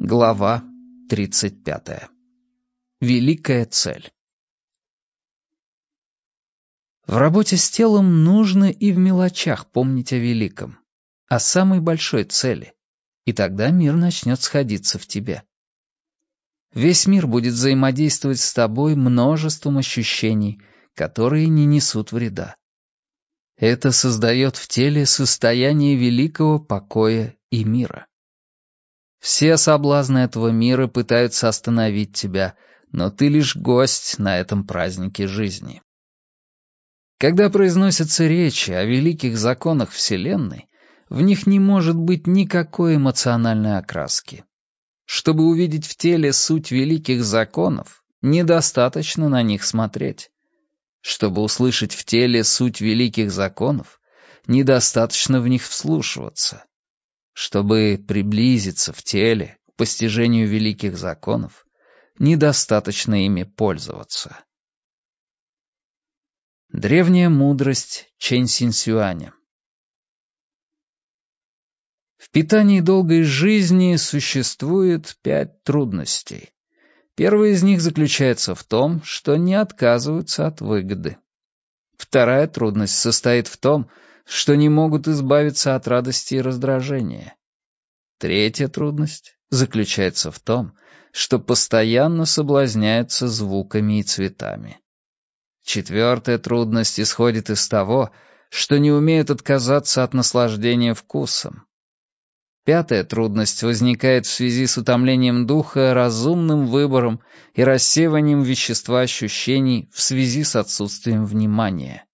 Глава 35. Великая цель. В работе с телом нужно и в мелочах помнить о великом, о самой большой цели, и тогда мир начнет сходиться в тебе. Весь мир будет взаимодействовать с тобой множеством ощущений, которые не несут вреда. Это создает в теле состояние великого покоя и мира. Все соблазны этого мира пытаются остановить тебя, но ты лишь гость на этом празднике жизни. Когда произносятся речи о великих законах Вселенной, в них не может быть никакой эмоциональной окраски. Чтобы увидеть в теле суть великих законов, недостаточно на них смотреть. Чтобы услышать в теле суть великих законов, недостаточно в них вслушиваться. Чтобы приблизиться в теле к постижению великих законов, недостаточно ими пользоваться. Древняя мудрость Чэнь Синсюаня В питании долгой жизни существует пять трудностей. Первая из них заключается в том, что не отказываются от выгоды. Вторая трудность состоит в том, что не могут избавиться от радости и раздражения. Третья трудность заключается в том, что постоянно соблазняются звуками и цветами. Четвертая трудность исходит из того, что не умеют отказаться от наслаждения вкусом. Пятая трудность возникает в связи с утомлением духа разумным выбором и рассеиванием вещества ощущений в связи с отсутствием внимания.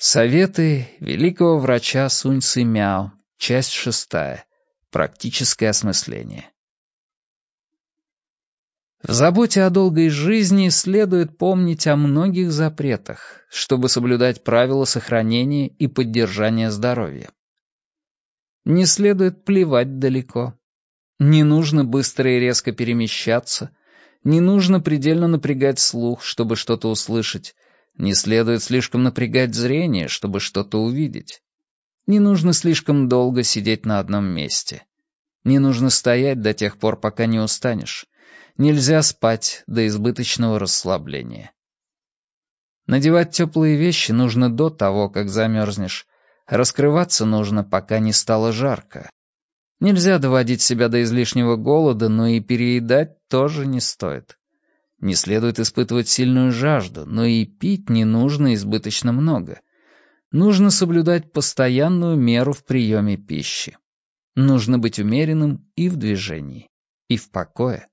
Советы великого врача Сунь Сы Мяо, часть шестая. Практическое осмысление. В заботе о долгой жизни следует помнить о многих запретах, чтобы соблюдать правила сохранения и поддержания здоровья. Не следует плевать далеко. Не нужно быстро и резко перемещаться. Не нужно предельно напрягать слух, чтобы что-то услышать. Не следует слишком напрягать зрение, чтобы что-то увидеть. Не нужно слишком долго сидеть на одном месте. Не нужно стоять до тех пор, пока не устанешь. Нельзя спать до избыточного расслабления. Надевать теплые вещи нужно до того, как замерзнешь, Раскрываться нужно, пока не стало жарко. Нельзя доводить себя до излишнего голода, но и переедать тоже не стоит. Не следует испытывать сильную жажду, но и пить не нужно избыточно много. Нужно соблюдать постоянную меру в приеме пищи. Нужно быть умеренным и в движении, и в покое.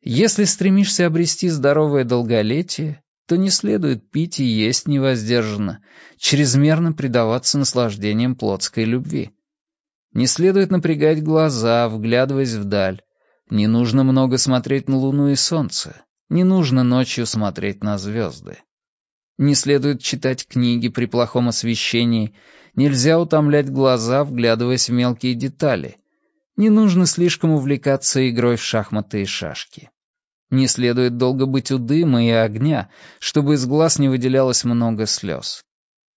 Если стремишься обрести здоровое долголетие, то не следует пить и есть невоздержанно, чрезмерно предаваться наслаждениям плотской любви. Не следует напрягать глаза, вглядываясь вдаль. Не нужно много смотреть на луну и солнце. Не нужно ночью смотреть на звезды. Не следует читать книги при плохом освещении. Нельзя утомлять глаза, вглядываясь в мелкие детали. Не нужно слишком увлекаться игрой в шахматы и шашки. Не следует долго быть у дыма и огня, чтобы из глаз не выделялось много слез.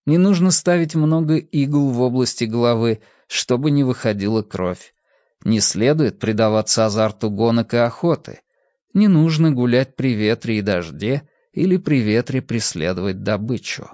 Не нужно ставить много игл в области головы, чтобы не выходила кровь. Не следует предаваться азарту гонок и охоты. Не нужно гулять при ветре и дожде или при ветре преследовать добычу.